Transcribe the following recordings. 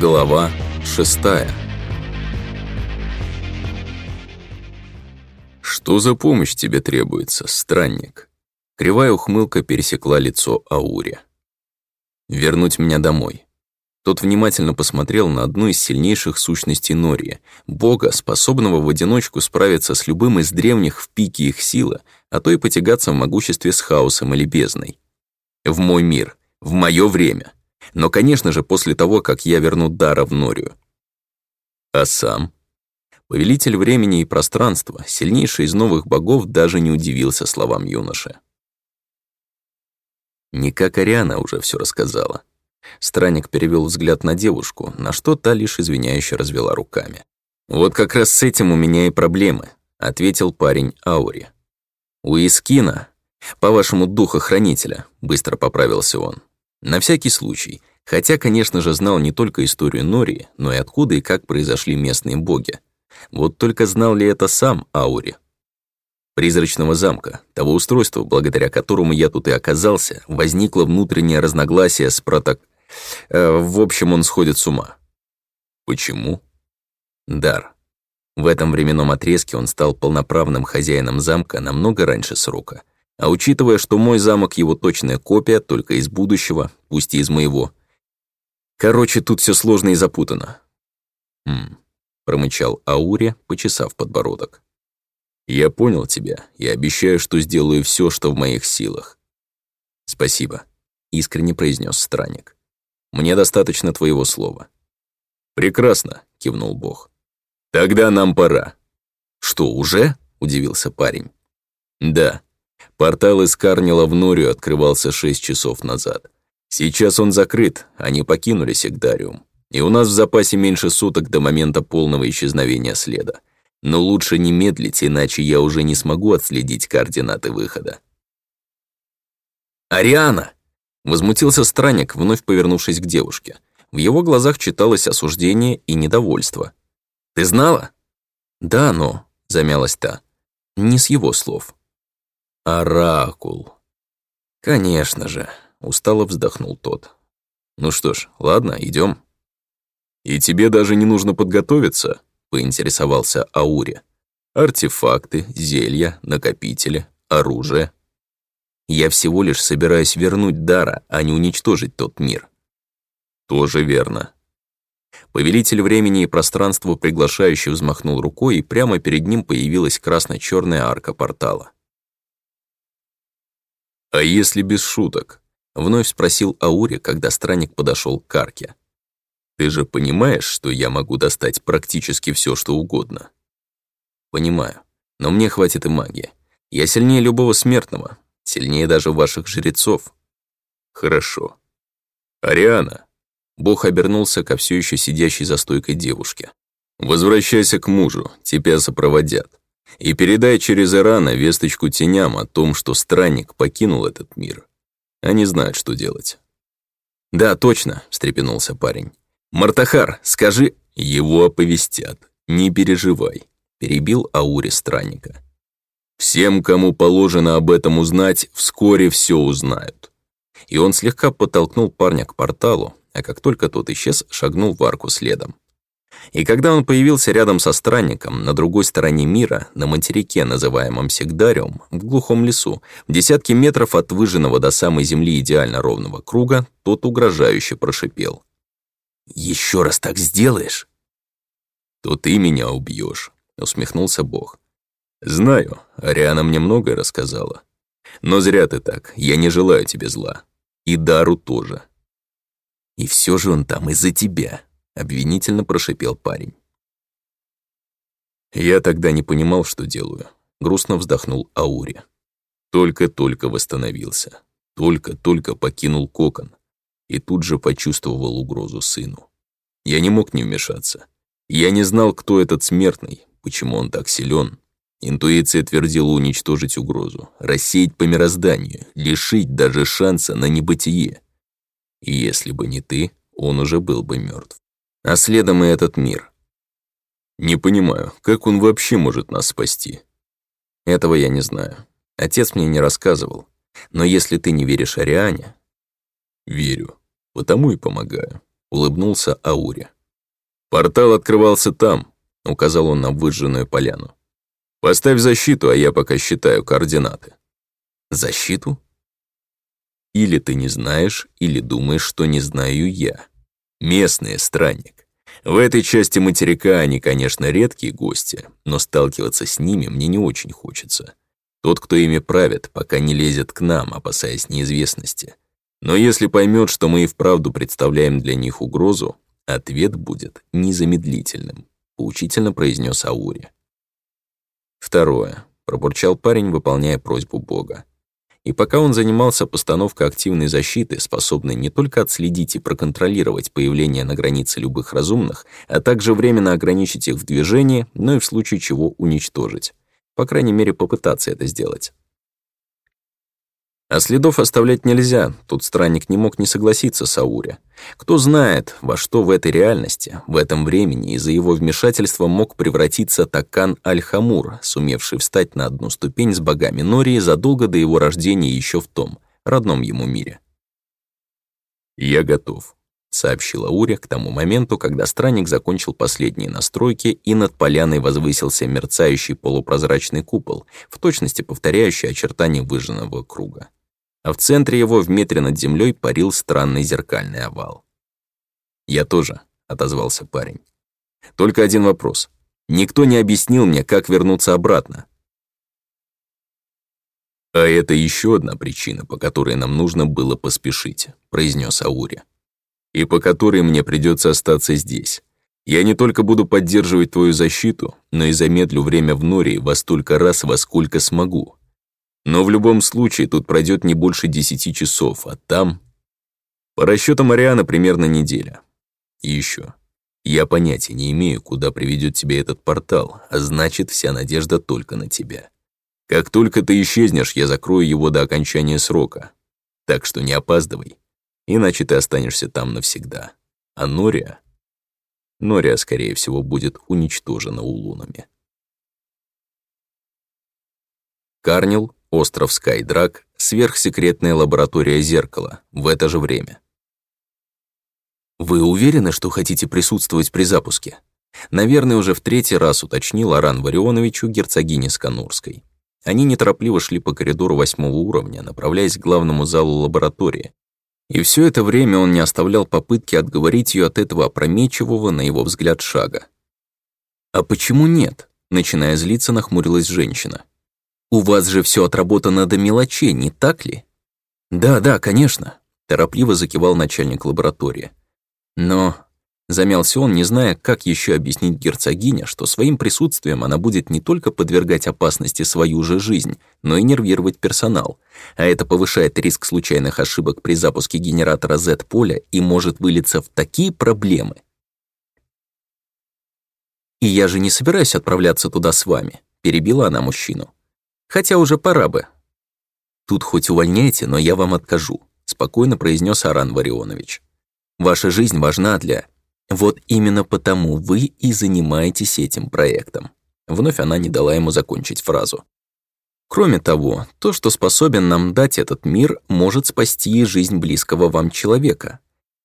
Глава 6 «Что за помощь тебе требуется, странник?» Кривая ухмылка пересекла лицо Ауре. «Вернуть меня домой». Тот внимательно посмотрел на одну из сильнейших сущностей Нории, бога, способного в одиночку справиться с любым из древних в пике их силы, а то и потягаться в могуществе с хаосом или бездной. «В мой мир, в мое время!» но, конечно же, после того, как я верну дара в Норию. А сам? Повелитель времени и пространства, сильнейший из новых богов, даже не удивился словам юноши. Не как Ариана уже все рассказала. Странник перевел взгляд на девушку, на что та лишь извиняюще развела руками. «Вот как раз с этим у меня и проблемы», — ответил парень Аури. «У Искина, по-вашему, духа-хранителя», — быстро поправился он. На всякий случай, хотя, конечно же, знал не только историю Нори, но и откуда и как произошли местные боги. Вот только знал ли это сам Аури? Призрачного замка, того устройства, благодаря которому я тут и оказался, возникло внутреннее разногласие с проток... Э, в общем, он сходит с ума. Почему? Дар. В этом временном отрезке он стал полноправным хозяином замка намного раньше срока — а учитывая, что мой замок его точная копия, только из будущего, пусть и из моего. Короче, тут все сложно и запутано. Хм, промычал Ауре, почесав подбородок. Я понял тебя и обещаю, что сделаю все, что в моих силах. Спасибо, искренне произнес странник. Мне достаточно твоего слова. Прекрасно, кивнул Бог. Тогда нам пора. Что, уже? удивился парень. Да, Портал из Карнила в Нурию открывался шесть часов назад. Сейчас он закрыт, они покинули Секдариум. И у нас в запасе меньше суток до момента полного исчезновения следа. Но лучше не медлить, иначе я уже не смогу отследить координаты выхода. «Ариана!» — возмутился странник, вновь повернувшись к девушке. В его глазах читалось осуждение и недовольство. «Ты знала?» «Да, но...» — замялась та. «Не с его слов». «Оракул». «Конечно же», — устало вздохнул тот. «Ну что ж, ладно, идем. «И тебе даже не нужно подготовиться», — поинтересовался Аури. «Артефакты, зелья, накопители, оружие». «Я всего лишь собираюсь вернуть дара, а не уничтожить тот мир». «Тоже верно», Повелитель времени и пространства приглашающий взмахнул рукой, и прямо перед ним появилась красно-черная арка портала. «А если без шуток?» — вновь спросил Аури, когда странник подошел к карке. «Ты же понимаешь, что я могу достать практически все, что угодно?» «Понимаю. Но мне хватит и магии. Я сильнее любого смертного, сильнее даже ваших жрецов». «Хорошо. Ариана!» Бог обернулся ко все еще сидящей за стойкой девушке. «Возвращайся к мужу, тебя сопроводят» и передай через Ирана весточку теням о том, что странник покинул этот мир. Они знают, что делать». «Да, точно», — встрепенулся парень. «Мартахар, скажи...» «Его оповестят, не переживай», — перебил Аури странника. «Всем, кому положено об этом узнать, вскоре все узнают». И он слегка подтолкнул парня к порталу, а как только тот исчез, шагнул в арку следом. И когда он появился рядом со странником, на другой стороне мира, на материке, называемом Сегдариум, в глухом лесу, в десятке метров от выжженного до самой земли идеально ровного круга, тот угрожающе прошипел. «Еще раз так сделаешь?» «То ты меня убьешь», — усмехнулся Бог. «Знаю, Ариана мне многое рассказала. Но зря ты так, я не желаю тебе зла. И Дару тоже». «И все же он там из-за тебя», — обвинительно прошипел парень. «Я тогда не понимал, что делаю», — грустно вздохнул Аури. «Только-только восстановился. Только-только покинул кокон. И тут же почувствовал угрозу сыну. Я не мог не вмешаться. Я не знал, кто этот смертный, почему он так силен. Интуиция твердила уничтожить угрозу, рассеять по мирозданию, лишить даже шанса на небытие. И если бы не ты, он уже был бы мертв а следом и этот мир. Не понимаю, как он вообще может нас спасти? Этого я не знаю. Отец мне не рассказывал. Но если ты не веришь Ариане... Верю. Потому и помогаю. Улыбнулся Ауре. Портал открывался там, указал он на выжженную поляну. Поставь защиту, а я пока считаю координаты. Защиту? Или ты не знаешь, или думаешь, что не знаю я местный странник. В этой части материка они, конечно, редкие гости, но сталкиваться с ними мне не очень хочется. Тот, кто ими правит, пока не лезет к нам, опасаясь неизвестности. Но если поймет, что мы и вправду представляем для них угрозу, ответ будет незамедлительным», — поучительно произнес Аури. Второе. Пробурчал парень, выполняя просьбу Бога. И пока он занимался постановкой активной защиты, способной не только отследить и проконтролировать появление на границе любых разумных, а также временно ограничить их в движении, но и в случае чего уничтожить. По крайней мере, попытаться это сделать. А следов оставлять нельзя, тут странник не мог не согласиться с Ауре. Кто знает, во что в этой реальности, в этом времени из-за его вмешательства мог превратиться Такан Аль-Хамур, сумевший встать на одну ступень с богами Нории задолго до его рождения еще в том, родном ему мире. «Я готов», — сообщила Ауре к тому моменту, когда странник закончил последние настройки, и над поляной возвысился мерцающий полупрозрачный купол, в точности повторяющий очертания выжженного круга а в центре его в метре над землей парил странный зеркальный овал. «Я тоже», — отозвался парень. «Только один вопрос. Никто не объяснил мне, как вернуться обратно». «А это еще одна причина, по которой нам нужно было поспешить», — произнес Аури. «И по которой мне придется остаться здесь. Я не только буду поддерживать твою защиту, но и замедлю время в норе во столько раз, во сколько смогу, но в любом случае тут пройдет не больше 10 часов, а там... По расчетам Ариана примерно неделя. И еще. Я понятия не имею, куда приведет тебя этот портал, а значит, вся надежда только на тебя. Как только ты исчезнешь, я закрою его до окончания срока. Так что не опаздывай, иначе ты останешься там навсегда. А Нория... Нория, скорее всего, будет уничтожена улунами. Карнил остров Скайдрак, сверхсекретная лаборатория зеркала в это же время. «Вы уверены, что хотите присутствовать при запуске?» Наверное, уже в третий раз уточнил Аран Варионовичу герцогине Сканурской. Они неторопливо шли по коридору восьмого уровня, направляясь к главному залу лаборатории. И все это время он не оставлял попытки отговорить ее от этого опрометчивого, на его взгляд, шага. «А почему нет?» — начиная злиться, нахмурилась женщина. У вас же все отработано до мелочей, не так ли? Да, да, конечно, торопливо закивал начальник лаборатории. Но замялся он, не зная, как еще объяснить герцогине, что своим присутствием она будет не только подвергать опасности свою же жизнь, но и нервировать персонал, а это повышает риск случайных ошибок при запуске генератора Z-поля и может вылиться в такие проблемы. И я же не собираюсь отправляться туда с вами, перебила она мужчину. Хотя уже пора бы». «Тут хоть увольняйте, но я вам откажу», — спокойно произнес Аран Варионович. «Ваша жизнь важна для...» «Вот именно потому вы и занимаетесь этим проектом». Вновь она не дала ему закончить фразу. Кроме того, то, что способен нам дать этот мир, может спасти жизнь близкого вам человека.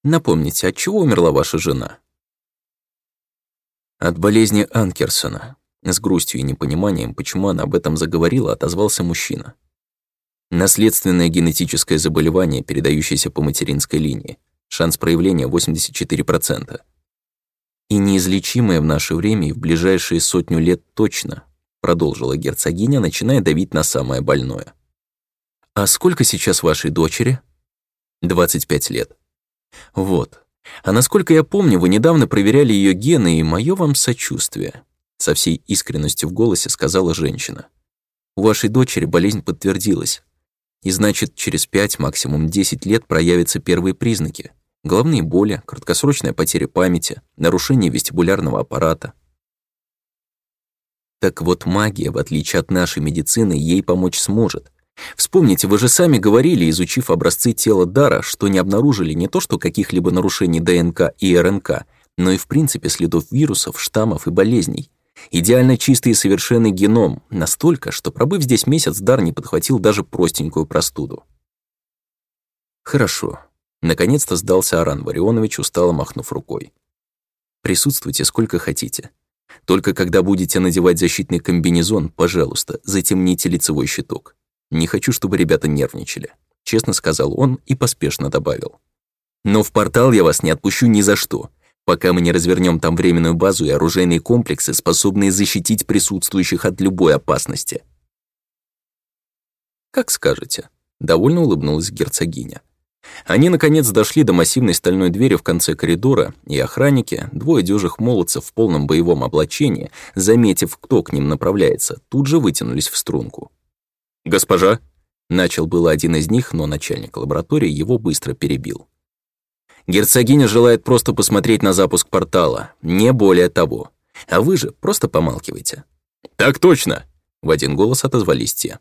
Напомните, от чего умерла ваша жена? От болезни Анкерсона, с грустью и непониманием, почему она об этом заговорила, отозвался мужчина. Наследственное генетическое заболевание, передающееся по материнской линии. Шанс проявления 84%. И неизлечимое в наше время и в ближайшие сотню лет точно, продолжила герцогиня, начиная давить на самое больное. «А сколько сейчас вашей дочери?» «25 лет». «Вот. А насколько я помню, вы недавно проверяли ее гены, и мое вам сочувствие со всей искренностью в голосе сказала женщина. У вашей дочери болезнь подтвердилась. И значит, через пять максимум 10 лет проявятся первые признаки. Головные боли, краткосрочная потеря памяти, нарушение вестибулярного аппарата. Так вот, магия, в отличие от нашей медицины, ей помочь сможет. Вспомните, вы же сами говорили, изучив образцы тела Дара, что не обнаружили не то что каких-либо нарушений ДНК и РНК, но и в принципе следов вирусов, штаммов и болезней. Идеально чистый и совершенный геном, настолько, что пробыв здесь месяц, дар не подхватил даже простенькую простуду. «Хорошо», — наконец-то сдался Аран Варионович, устало махнув рукой. «Присутствуйте сколько хотите. Только когда будете надевать защитный комбинезон, пожалуйста, затемните лицевой щиток. Не хочу, чтобы ребята нервничали», — честно сказал он и поспешно добавил. «Но в портал я вас не отпущу ни за что. Пока мы не развернем там временную базу и оружейные комплексы, способные защитить присутствующих от любой опасности. «Как скажете», — довольно улыбнулась герцогиня. Они, наконец, дошли до массивной стальной двери в конце коридора, и охранники, двое дюжих молодцев в полном боевом облачении, заметив, кто к ним направляется, тут же вытянулись в струнку. «Госпожа!» — начал было один из них, но начальник лаборатории его быстро перебил. Герцогиня желает просто посмотреть на запуск портала, не более того. А вы же просто помалкивайте». «Так точно!» — в один голос отозвались те.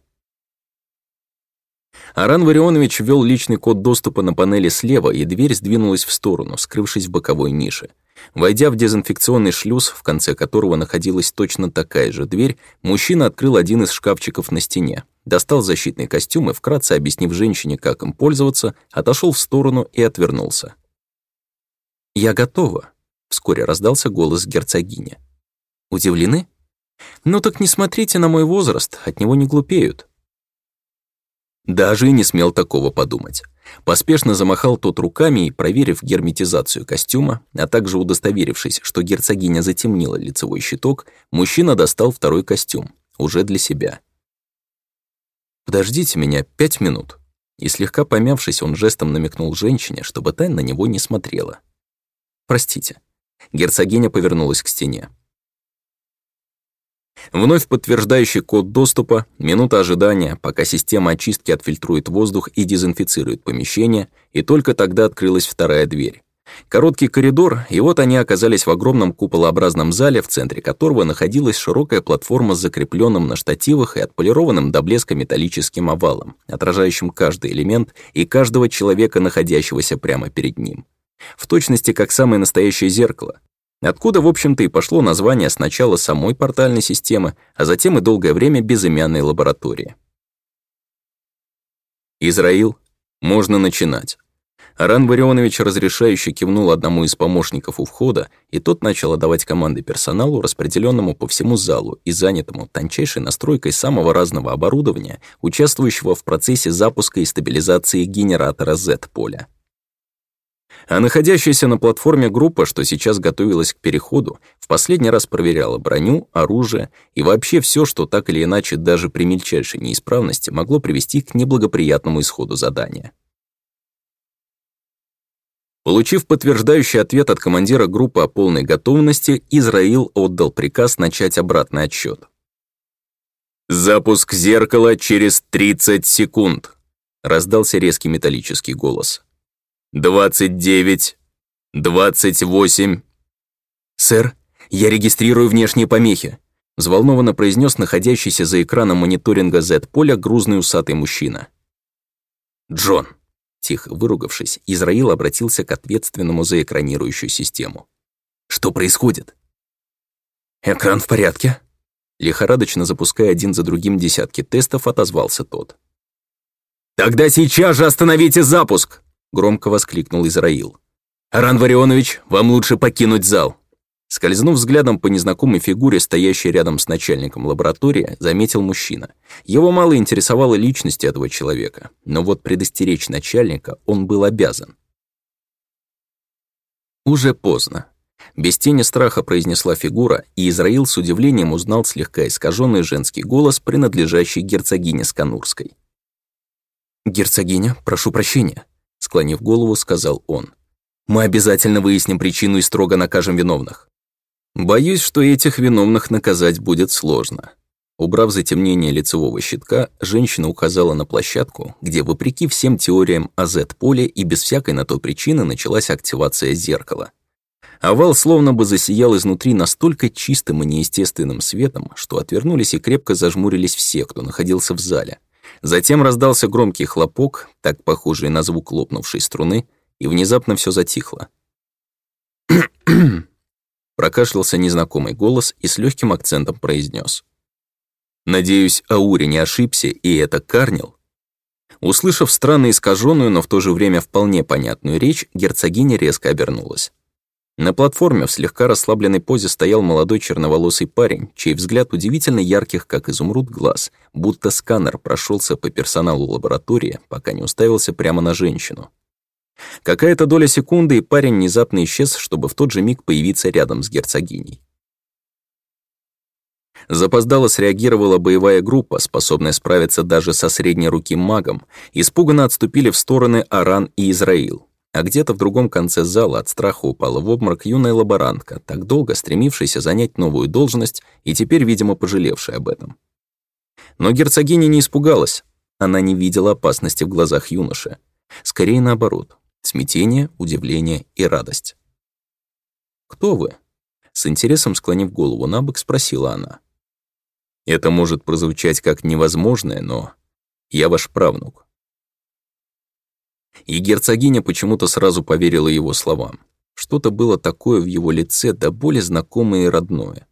Аран Варионович ввел личный код доступа на панели слева, и дверь сдвинулась в сторону, скрывшись в боковой нише. Войдя в дезинфекционный шлюз, в конце которого находилась точно такая же дверь, мужчина открыл один из шкафчиков на стене, достал защитный костюм и, вкратце объяснив женщине, как им пользоваться, отошел в сторону и отвернулся. «Я готова», — вскоре раздался голос герцогини. «Удивлены?» «Ну так не смотрите на мой возраст, от него не глупеют». Даже и не смел такого подумать. Поспешно замахал тот руками и, проверив герметизацию костюма, а также удостоверившись, что герцогиня затемнила лицевой щиток, мужчина достал второй костюм, уже для себя. «Подождите меня пять минут». И слегка помявшись, он жестом намекнул женщине, чтобы та на него не смотрела. Простите». Герцогиня повернулась к стене. Вновь подтверждающий код доступа, минута ожидания, пока система очистки отфильтрует воздух и дезинфицирует помещение, и только тогда открылась вторая дверь. Короткий коридор, и вот они оказались в огромном куполообразном зале, в центре которого находилась широкая платформа с закрепленным на штативах и отполированным до блеска металлическим овалом, отражающим каждый элемент и каждого человека, находящегося прямо перед ним в точности как самое настоящее зеркало. Откуда, в общем-то, и пошло название сначала самой портальной системы, а затем и долгое время безымянной лаборатории. «Израил, можно начинать». Аран Варионович разрешающе кивнул одному из помощников у входа, и тот начал отдавать команды персоналу, распределенному по всему залу и занятому тончайшей настройкой самого разного оборудования, участвующего в процессе запуска и стабилизации генератора Z-поля. А находящаяся на платформе группа, что сейчас готовилась к переходу, в последний раз проверяла броню, оружие и вообще все, что так или иначе даже при мельчайшей неисправности могло привести к неблагоприятному исходу задания. Получив подтверждающий ответ от командира группы о полной готовности, Израил отдал приказ начать обратный отсчет. «Запуск зеркала через 30 секунд!» — раздался резкий металлический голос двадцать девять, двадцать восемь». «Сэр, я регистрирую внешние помехи», — взволнованно произнес находящийся за экраном мониторинга Z-поля грузный усатый мужчина. «Джон», — тихо выругавшись, Израил обратился к ответственному за экранирующую систему. «Что происходит?» «Экран в порядке?» Лихорадочно запуская один за другим десятки тестов, отозвался тот. «Тогда сейчас же остановите запуск!» громко воскликнул Израил. «Аран Варионович, вам лучше покинуть зал!» Скользнув взглядом по незнакомой фигуре, стоящей рядом с начальником лаборатории, заметил мужчина. Его мало интересовала личность этого человека, но вот предостеречь начальника он был обязан. «Уже поздно», без тени страха произнесла фигура, и Израил с удивлением узнал слегка искаженный женский голос, принадлежащий герцогине Сканурской. «Герцогиня, прошу прощения», склонив голову, сказал он. «Мы обязательно выясним причину и строго накажем виновных». «Боюсь, что этих виновных наказать будет сложно». Убрав затемнение лицевого щитка, женщина указала на площадку, где, вопреки всем теориям о Z-поле и без всякой на то причины, началась активация зеркала. Овал словно бы засиял изнутри настолько чистым и неестественным светом, что отвернулись и крепко зажмурились все, кто находился в зале. Затем раздался громкий хлопок, так похожий на звук лопнувшей струны, и внезапно все затихло. Прокашлялся незнакомый голос и с легким акцентом произнес: «Надеюсь, Аури не ошибся, и это Карнил?» Услышав странно искаженную, но в то же время вполне понятную речь, герцогиня резко обернулась. На платформе в слегка расслабленной позе стоял молодой черноволосый парень, чей взгляд удивительно ярких, как изумруд, глаз, будто сканер прошелся по персоналу лаборатории, пока не уставился прямо на женщину. Какая-то доля секунды, и парень внезапно исчез, чтобы в тот же миг появиться рядом с герцогиней. Запоздало среагировала боевая группа, способная справиться даже со средней руки магом. Испуганно отступили в стороны Аран и Израил. А где-то в другом конце зала от страха упала в обморок юная лаборантка, так долго стремившаяся занять новую должность и теперь, видимо, пожалевшая об этом. Но герцогиня не испугалась. Она не видела опасности в глазах юноши. Скорее наоборот. Смятение, удивление и радость. «Кто вы?» С интересом склонив голову на бок, спросила она. «Это может прозвучать как невозможное, но... Я ваш правнук. И герцогиня почему-то сразу поверила его словам. Что-то было такое в его лице, да более знакомое и родное.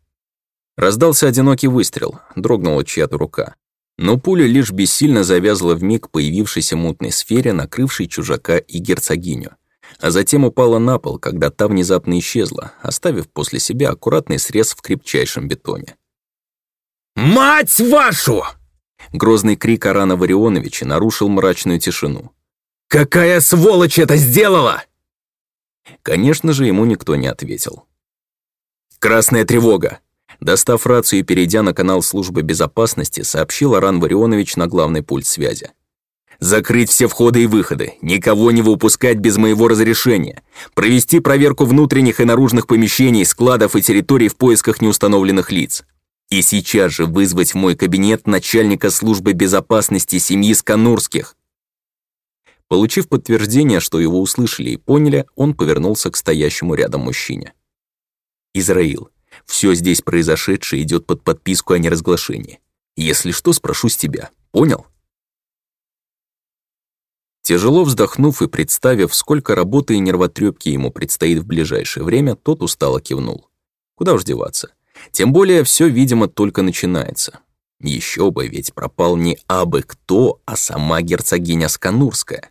Раздался одинокий выстрел, дрогнула чья-то рука. Но пуля лишь бессильно завязла в миг появившейся мутной сфере, накрывшей чужака и герцогиню. А затем упала на пол, когда та внезапно исчезла, оставив после себя аккуратный срез в крепчайшем бетоне. «Мать вашу!» Грозный крик Арана Варионовича нарушил мрачную тишину. «Какая сволочь это сделала!» Конечно же, ему никто не ответил. «Красная тревога!» Достав рацию и перейдя на канал службы безопасности, сообщил Аран Варионович на главный пульт связи. «Закрыть все входы и выходы, никого не выпускать без моего разрешения, провести проверку внутренних и наружных помещений, складов и территорий в поисках неустановленных лиц, и сейчас же вызвать в мой кабинет начальника службы безопасности семьи Сканурских, Получив подтверждение, что его услышали и поняли, он повернулся к стоящему рядом мужчине. «Израил, все здесь произошедшее идет под подписку о неразглашении. Если что, спрошу с тебя. Понял?» Тяжело вздохнув и представив, сколько работы и нервотрепки ему предстоит в ближайшее время, тот устало кивнул. Куда уж деваться. Тем более, все, видимо, только начинается. Еще бы, ведь пропал не абы кто, а сама герцогиня Сканурская.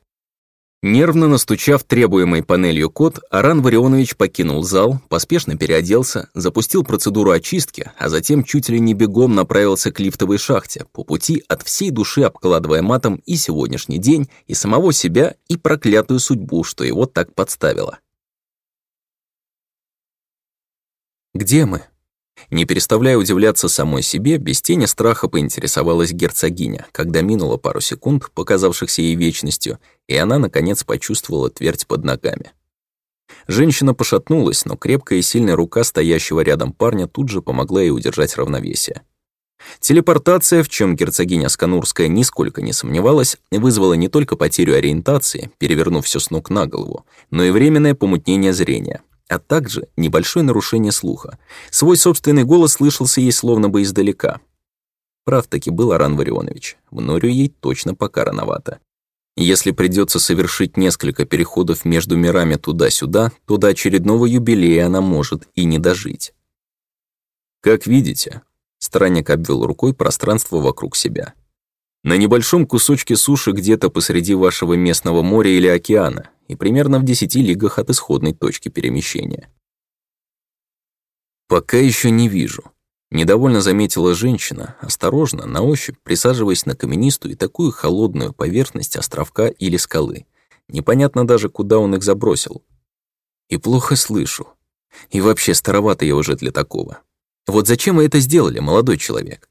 Нервно настучав требуемой панелью код, Аран Варионович покинул зал, поспешно переоделся, запустил процедуру очистки, а затем чуть ли не бегом направился к лифтовой шахте, по пути от всей души обкладывая матом и сегодняшний день, и самого себя, и проклятую судьбу, что его так подставило. «Где мы?» Не переставляя удивляться самой себе, без тени страха поинтересовалась герцогиня, когда минуло пару секунд, показавшихся ей вечностью, и она, наконец, почувствовала твердь под ногами. Женщина пошатнулась, но крепкая и сильная рука стоящего рядом парня тут же помогла ей удержать равновесие. Телепортация, в чем герцогиня Сканурская нисколько не сомневалась, вызвала не только потерю ориентации, перевернув все с ног на голову, но и временное помутнение зрения — а также небольшое нарушение слуха. Свой собственный голос слышался ей словно бы издалека. Прав таки был Аран Варионович, в Норю ей точно пока рановато. Если придется совершить несколько переходов между мирами туда-сюда, то до очередного юбилея она может и не дожить. «Как видите», — странник обвел рукой пространство вокруг себя. На небольшом кусочке суши где-то посреди вашего местного моря или океана и примерно в 10 лигах от исходной точки перемещения. «Пока еще не вижу», — недовольно заметила женщина, осторожно, на ощупь присаживаясь на каменистую и такую холодную поверхность островка или скалы. Непонятно даже, куда он их забросил. «И плохо слышу. И вообще старовато я уже для такого. Вот зачем вы это сделали, молодой человек?»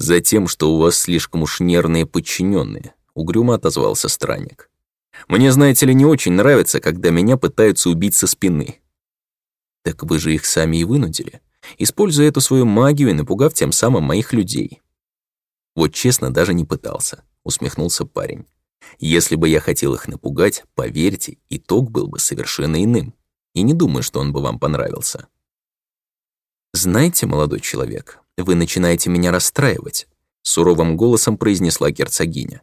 Затем, что у вас слишком уж нервные подчиненные, угрюмо отозвался странник. «Мне, знаете ли, не очень нравится, когда меня пытаются убить со спины». «Так вы же их сами и вынудили, используя эту свою магию и напугав тем самым моих людей». «Вот честно, даже не пытался», — усмехнулся парень. «Если бы я хотел их напугать, поверьте, итог был бы совершенно иным. И не думаю, что он бы вам понравился». «Знаете, молодой человек, вы начинаете меня расстраивать», — суровым голосом произнесла герцогиня.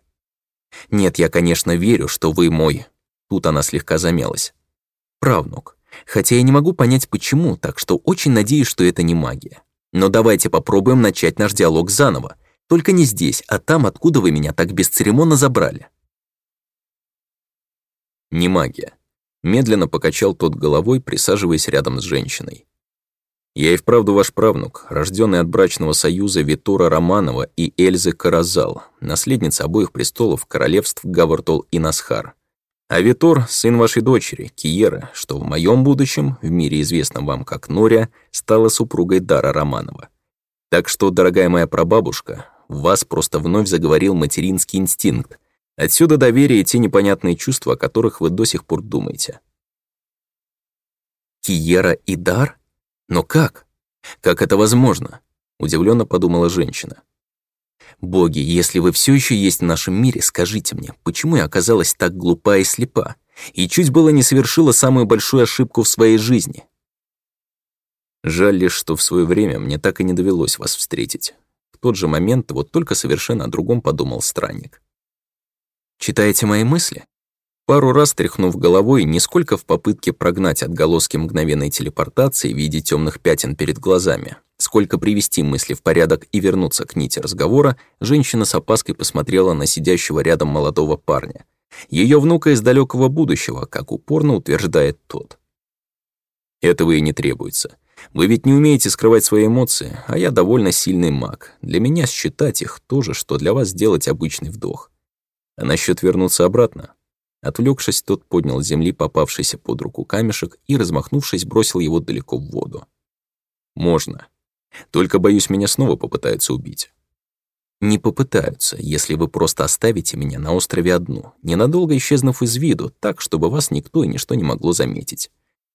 «Нет, я, конечно, верю, что вы мой...» Тут она слегка замялась. «Правнук. Хотя я не могу понять, почему, так что очень надеюсь, что это не магия. Но давайте попробуем начать наш диалог заново. Только не здесь, а там, откуда вы меня так бесцеремонно забрали». «Не магия», — медленно покачал тот головой, присаживаясь рядом с женщиной. Я и вправду ваш правнук, рожденный от брачного союза Витура Романова и Эльзы Каразал, наследница обоих престолов королевств Гавартол и Насхар. А Витор, – сын вашей дочери, Киера, что в моем будущем, в мире известном вам как Нория, стала супругой Дара Романова. Так что, дорогая моя прабабушка, в вас просто вновь заговорил материнский инстинкт. Отсюда доверие и те непонятные чувства, о которых вы до сих пор думаете. Киера и Дар? «Но как? Как это возможно?» – удивленно подумала женщина. «Боги, если вы все еще есть в нашем мире, скажите мне, почему я оказалась так глупа и слепа, и чуть было не совершила самую большую ошибку в своей жизни?» «Жаль лишь, что в свое время мне так и не довелось вас встретить». В тот же момент, вот только совершенно о другом подумал странник. «Читаете мои мысли?» Пару раз тряхнув головой, нисколько в попытке прогнать отголоски мгновенной телепортации в виде темных пятен перед глазами, сколько привести мысли в порядок и вернуться к нити разговора, женщина с опаской посмотрела на сидящего рядом молодого парня. Ее внука из далекого будущего, как упорно утверждает тот. Этого и не требуется. Вы ведь не умеете скрывать свои эмоции, а я довольно сильный маг. Для меня считать их то же, что для вас сделать обычный вдох. А насчет вернуться обратно? Отвлекшись, тот поднял с земли попавшийся под руку камешек и, размахнувшись, бросил его далеко в воду. «Можно. Только, боюсь, меня снова попытаются убить». «Не попытаются, если вы просто оставите меня на острове одну, ненадолго исчезнув из виду, так, чтобы вас никто и ничто не могло заметить.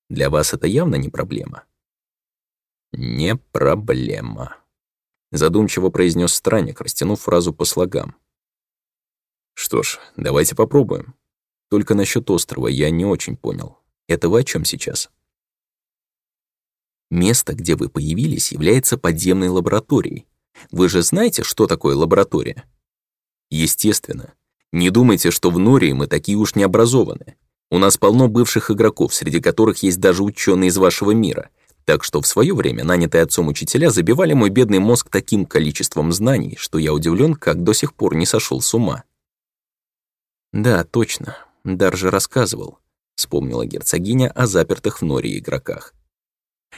Для вас это явно не проблема». «Не проблема», — задумчиво произнес странник, растянув фразу по слогам. «Что ж, давайте попробуем». Только насчет острова я не очень понял. Это вы о чем сейчас? Место, где вы появились, является подземной лабораторией. Вы же знаете, что такое лаборатория? Естественно. Не думайте, что в Нории мы такие уж необразованные. У нас полно бывших игроков, среди которых есть даже ученые из вашего мира. Так что в свое время нанятые отцом учителя забивали мой бедный мозг таким количеством знаний, что я удивлен, как до сих пор не сошел с ума. Да, точно даже рассказывал», — вспомнила герцогиня о запертых в норе игроках.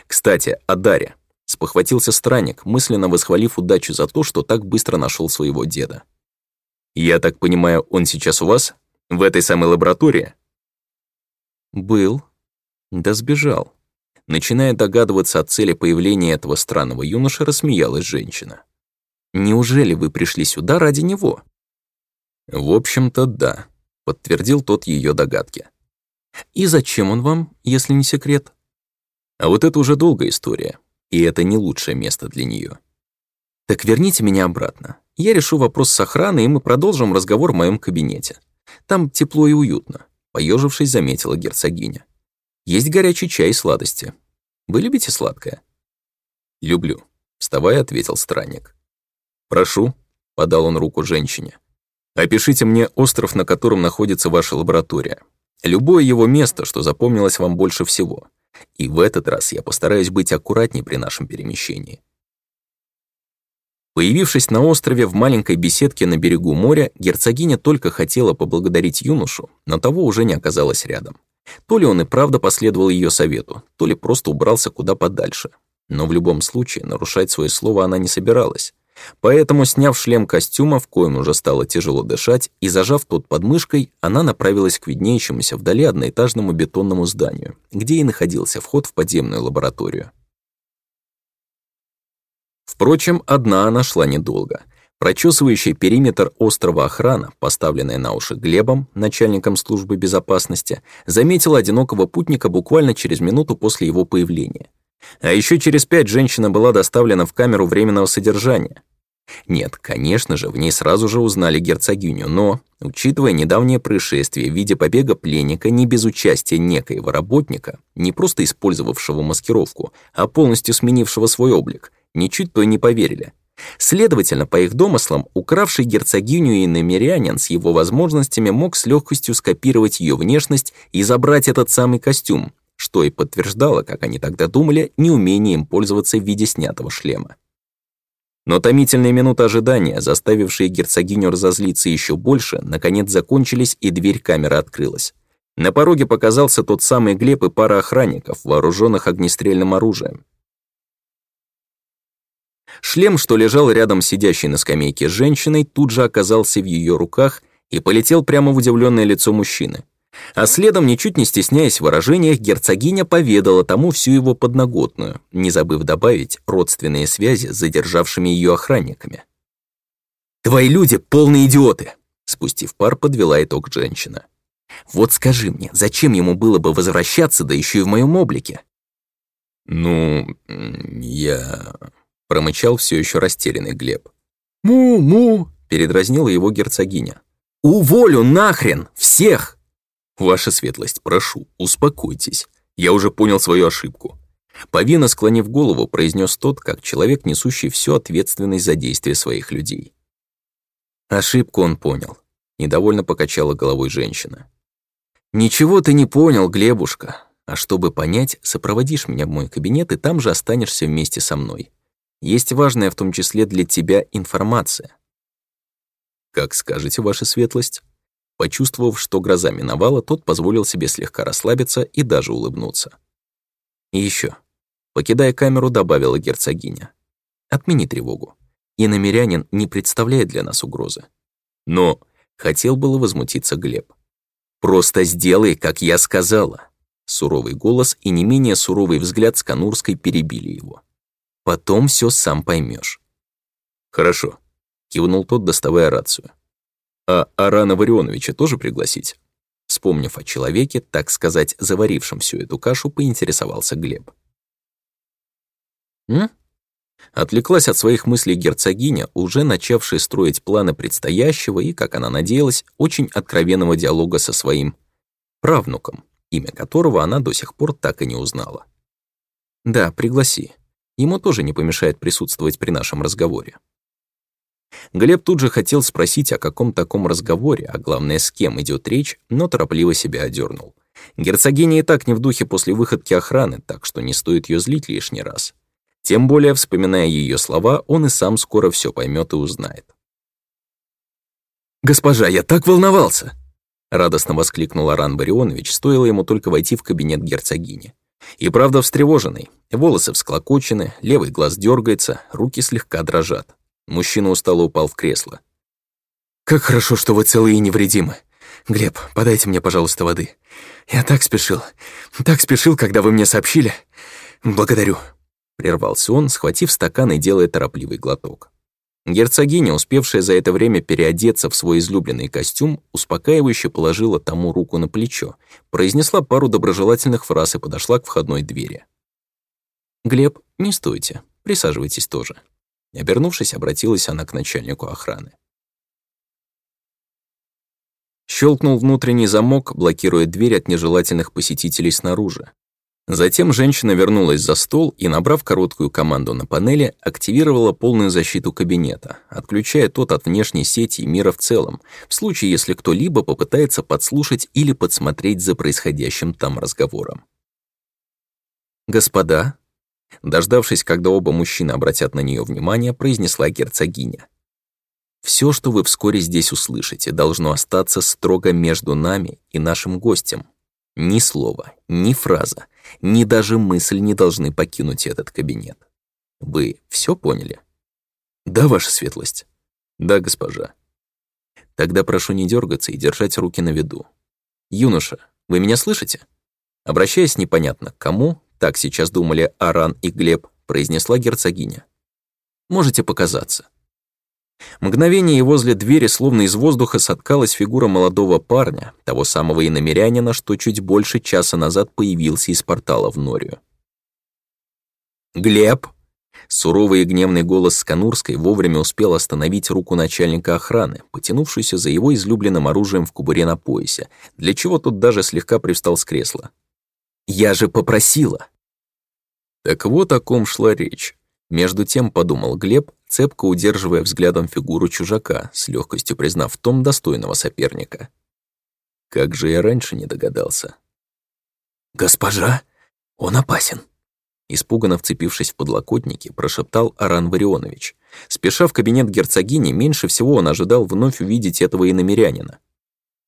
«Кстати, о Даре», — спохватился странник, мысленно восхвалив удачу за то, что так быстро нашел своего деда. «Я так понимаю, он сейчас у вас? В этой самой лаборатории?» «Был. Да сбежал». Начиная догадываться о цели появления этого странного юноши, рассмеялась женщина. «Неужели вы пришли сюда ради него?» «В общем-то, да», — подтвердил тот ее догадки. «И зачем он вам, если не секрет?» «А вот это уже долгая история, и это не лучшее место для нее. «Так верните меня обратно. Я решу вопрос с охраной, и мы продолжим разговор в моем кабинете. Там тепло и уютно», — поежившись, заметила герцогиня. «Есть горячий чай и сладости. Вы любите сладкое?» «Люблю», — вставая, ответил странник. «Прошу», — подал он руку женщине. Опишите мне остров, на котором находится ваша лаборатория. Любое его место, что запомнилось вам больше всего. И в этот раз я постараюсь быть аккуратнее при нашем перемещении. Появившись на острове в маленькой беседке на берегу моря, герцогиня только хотела поблагодарить юношу, но того уже не оказалось рядом. То ли он и правда последовал ее совету, то ли просто убрался куда подальше. Но в любом случае нарушать свое слово она не собиралась. Поэтому, сняв шлем костюма, в коем уже стало тяжело дышать, и зажав тот под мышкой, она направилась к виднеющемуся вдали одноэтажному бетонному зданию, где и находился вход в подземную лабораторию. Впрочем, одна она шла недолго. Прочесывающий периметр острова охрана, поставленная на уши Глебом, начальником службы безопасности, заметила одинокого путника буквально через минуту после его появления. А еще через пять женщина была доставлена в камеру временного содержания. Нет, конечно же, в ней сразу же узнали герцогиню, но, учитывая недавнее происшествие в виде побега пленника не без участия некоего работника, не просто использовавшего маскировку, а полностью сменившего свой облик, ничуть то не поверили. Следовательно, по их домыслам, укравший герцогиню и намерянин с его возможностями мог с легкостью скопировать ее внешность и забрать этот самый костюм, что и подтверждало, как они тогда думали, неумение им пользоваться в виде снятого шлема. Но томительные минуты ожидания, заставившие герцогиню разозлиться еще больше, наконец закончились, и дверь камеры открылась. На пороге показался тот самый Глеб и пара охранников, вооруженных огнестрельным оружием. Шлем, что лежал рядом сидящей на скамейке женщиной, тут же оказался в ее руках и полетел прямо в удивленное лицо мужчины. А следом, ничуть не стесняясь в выражениях, герцогиня поведала тому всю его подноготную, не забыв добавить родственные связи с задержавшими ее охранниками. «Твои люди полные идиоты!» Спустив пар, подвела итог женщина. «Вот скажи мне, зачем ему было бы возвращаться, да еще и в моем облике?» «Ну, я...» — промычал все еще растерянный Глеб. «Му-му!» — передразнила его герцогиня. «Уволю нахрен! Всех!» «Ваша светлость, прошу, успокойтесь. Я уже понял свою ошибку». Повинно склонив голову, произнес тот, как человек, несущий всю ответственность за действия своих людей. Ошибку он понял. Недовольно покачала головой женщина. «Ничего ты не понял, Глебушка. А чтобы понять, сопроводишь меня в мой кабинет и там же останешься вместе со мной. Есть важная в том числе для тебя информация». «Как скажете, ваша светлость?» Почувствовав, что гроза миновала, тот позволил себе слегка расслабиться и даже улыбнуться. «И еще, покидая камеру, добавила герцогиня. «Отмени тревогу. Иномирянин не представляет для нас угрозы». «Но...» — хотел было возмутиться Глеб. «Просто сделай, как я сказала!» Суровый голос и не менее суровый взгляд с Конурской перебили его. «Потом все сам поймешь. «Хорошо», — кивнул тот, доставая рацию. А Арана Варионовича тоже пригласить?» Вспомнив о человеке, так сказать, заварившем всю эту кашу, поинтересовался Глеб. «М?» Отвлеклась от своих мыслей герцогиня, уже начавшая строить планы предстоящего и, как она надеялась, очень откровенного диалога со своим правнуком, имя которого она до сих пор так и не узнала. «Да, пригласи. Ему тоже не помешает присутствовать при нашем разговоре». Глеб тут же хотел спросить о каком таком разговоре, а главное, с кем идет речь, но торопливо себя одернул. Герцогиня и так не в духе после выходки охраны, так что не стоит ее злить лишний раз. Тем более, вспоминая ее слова, он и сам скоро все поймет и узнает. «Госпожа, я так волновался!» Радостно воскликнул Аран Барионович, стоило ему только войти в кабинет герцогини. И правда встревоженный, волосы всклокочены, левый глаз дергается, руки слегка дрожат. Мужчина устало упал в кресло. «Как хорошо, что вы целы и невредимы. Глеб, подайте мне, пожалуйста, воды. Я так спешил, так спешил, когда вы мне сообщили. Благодарю». Прервался он, схватив стакан и делая торопливый глоток. Герцогиня, успевшая за это время переодеться в свой излюбленный костюм, успокаивающе положила тому руку на плечо, произнесла пару доброжелательных фраз и подошла к входной двери. «Глеб, не стойте, присаживайтесь тоже», и, обернувшись, обратилась она к начальнику охраны. Щелкнул внутренний замок, блокируя дверь от нежелательных посетителей снаружи. Затем женщина вернулась за стол и, набрав короткую команду на панели, активировала полную защиту кабинета, отключая тот от внешней сети и мира в целом, в случае, если кто-либо попытается подслушать или подсмотреть за происходящим там разговором. «Господа», Дождавшись, когда оба мужчины обратят на нее внимание, произнесла герцогиня. «Все, что вы вскоре здесь услышите, должно остаться строго между нами и нашим гостем. Ни слова, ни фраза, ни даже мысль не должны покинуть этот кабинет. Вы все поняли?» «Да, ваша светлость». «Да, госпожа». «Тогда прошу не дергаться и держать руки на виду. Юноша, вы меня слышите?» Обращаясь непонятно к кому, так сейчас думали Аран и Глеб, произнесла герцогиня. «Можете показаться». Мгновение возле двери словно из воздуха соткалась фигура молодого парня, того самого иномерянина, что чуть больше часа назад появился из портала в Норию. «Глеб!» Суровый и гневный голос Сканурской вовремя успел остановить руку начальника охраны, потянувшуюся за его излюбленным оружием в кубуре на поясе, для чего тот даже слегка привстал с кресла. Я же попросила. Так вот о ком шла речь. Между тем подумал Глеб, цепко удерживая взглядом фигуру чужака, с легкостью признав в том достойного соперника. Как же я раньше не догадался. «Госпожа, он опасен!» Испуганно вцепившись в подлокотники, прошептал Аран Варионович. Спеша в кабинет герцогини, меньше всего он ожидал вновь увидеть этого иномерянина.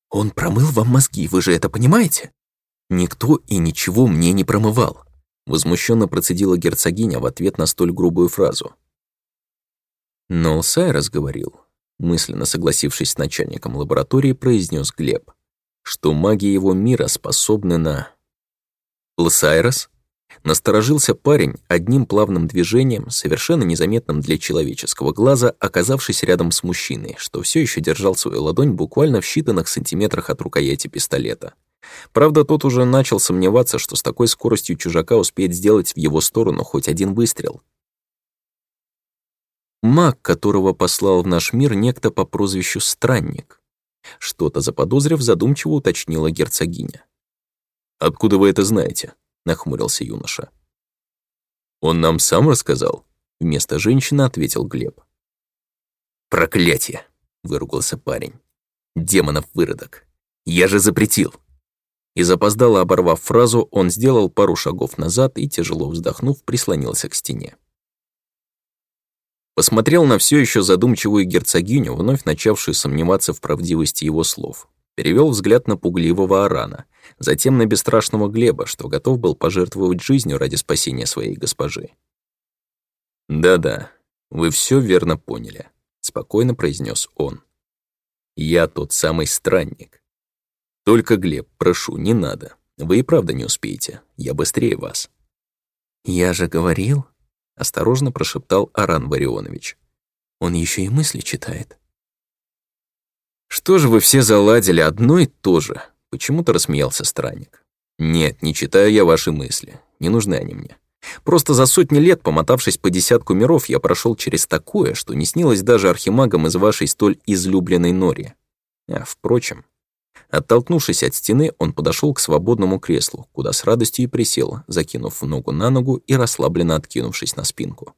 «Он промыл вам мозги, вы же это понимаете?» Никто и ничего мне не промывал. Возмущенно процедила герцогиня в ответ на столь грубую фразу. Но Сайрос говорил, мысленно согласившись с начальником лаборатории, произнес Глеб, что маги его мира способны на... Лосайрос? Насторожился парень одним плавным движением, совершенно незаметным для человеческого глаза, оказавшись рядом с мужчиной, что все еще держал свою ладонь буквально в считанных сантиметрах от рукояти пистолета. Правда, тот уже начал сомневаться, что с такой скоростью чужака успеет сделать в его сторону хоть один выстрел. Маг, которого послал в наш мир некто по прозвищу Странник. Что-то заподозрив, задумчиво уточнила герцогиня. «Откуда вы это знаете?» — нахмурился юноша. «Он нам сам рассказал?» — вместо женщины ответил Глеб. «Проклятие!» — выругался парень. «Демонов выродок! Я же запретил!» И запоздало оборвав фразу, он сделал пару шагов назад и, тяжело вздохнув, прислонился к стене. Посмотрел на все еще задумчивую герцогиню, вновь начавшую сомневаться в правдивости его слов. Перевел взгляд на пугливого Арана, затем на бесстрашного Глеба, что готов был пожертвовать жизнью ради спасения своей госпожи. «Да-да, вы все верно поняли», — спокойно произнес он. «Я тот самый странник, только, Глеб, прошу, не надо. Вы и правда не успеете. Я быстрее вас». «Я же говорил», — осторожно прошептал Аран Варионович. «Он еще и мысли читает». «Что же вы все заладили одно и то же?» — почему-то рассмеялся странник. «Нет, не читаю я ваши мысли. Не нужны они мне. Просто за сотни лет, помотавшись по десятку миров, я прошел через такое, что не снилось даже архимагам из вашей столь излюбленной нори. А, впрочем, Оттолкнувшись от стены, он подошел к свободному креслу, куда с радостью и присел, закинув ногу на ногу и расслабленно откинувшись на спинку.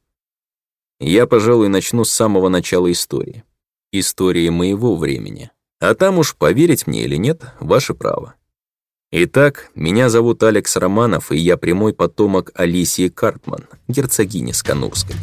«Я, пожалуй, начну с самого начала истории. Истории моего времени. А там уж, поверить мне или нет, ваше право. Итак, меня зовут Алекс Романов, и я прямой потомок Алисии Картман, герцогини Сканурской».